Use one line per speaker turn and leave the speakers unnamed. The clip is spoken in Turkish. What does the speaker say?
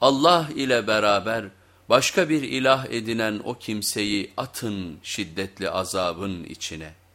Allah ile beraber başka bir ilah edinen o kimseyi atın şiddetli azabın içine.''